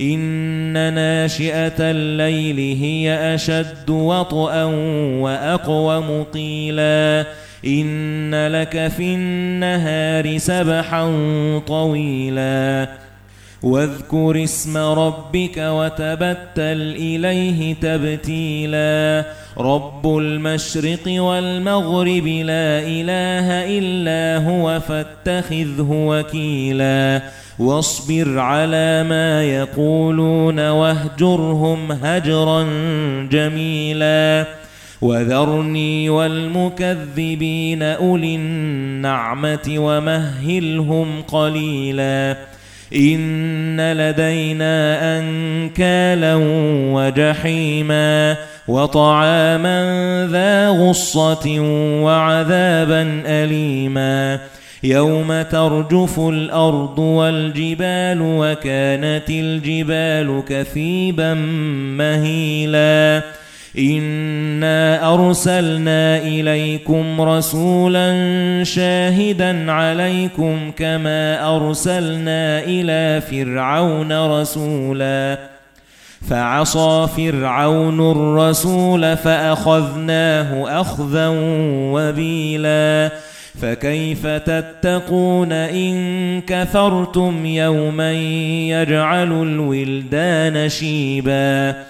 إن ناشئة الليل هي أشد وطئا وأقوم قيلا. إن لك في النهار سبحا طويلا. واذكر اسم ربك وتبتل إليه تبتيلا. رب المشرق والمغرب لا إله إلا هو فاتخذه وكيلا. واصبر على ما يقولون واهجرهم هجرا جميلا. وذرني والمكذبين أولي النعمة ومهلهم قليلا. إن لدينا أنكالا وجحيما وطعاما ذا غصة وعذابا أليما يَوْمَ تَرْجُفُ الْأَرْضُ وَالْجِبَالُ وَكَانَتِ الْجِبَالُ كَثِيبًا مَهِيلًا إِنَّا أَرْسَلْنَا إِلَيْكُمْ رَسُولًا شَاهِدًا عَلَيْكُمْ كَمَا أَرْسَلْنَا إِلَى فِرْعَوْنَ رَسُولًا فَعَصَى فِرْعَوْنُ الرَّسُولَ فَأَخَذْنَاهُ أَخْذًا وَبِيلًا فَكَيْفَ تَتَّقُونَ إِن كَفَرْتُمْ يَوْمًا يَجْعَلُ الْوِلْدَانَ شِيبًا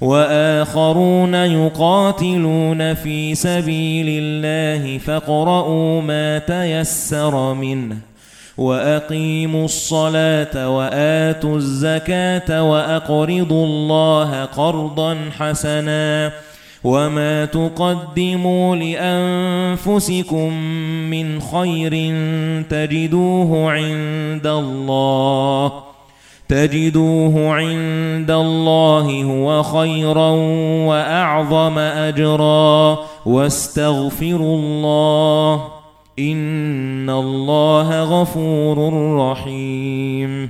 وَآخَرُونَ يُقَاتِلُونَ فِي سَبِيلِ اللَّهِ فَاقْرَؤُوا مَا تَيَسَّرَ مِنْهُ وَأَقِيمُوا الصَّلَاةَ وَآتُوا الزَّكَاةَ وَأَقْرِضُوا اللَّهَ قَرْضًا حَسَنًا وَمَا تُقَدِّمُوا لِأَنفُسِكُم مِّنْ خَيْرٍ تَجِدُوهُ عِندَ اللَّهِ تَجِدُوهُ عِندَ اللَّهِ هُوَ خَيْرًا وَأَعْظَمَ أَجْرًا وَاسْتَغْفِرُوا اللَّهَ إِنَّ اللَّهَ غَفُورٌ رَّحِيمٌ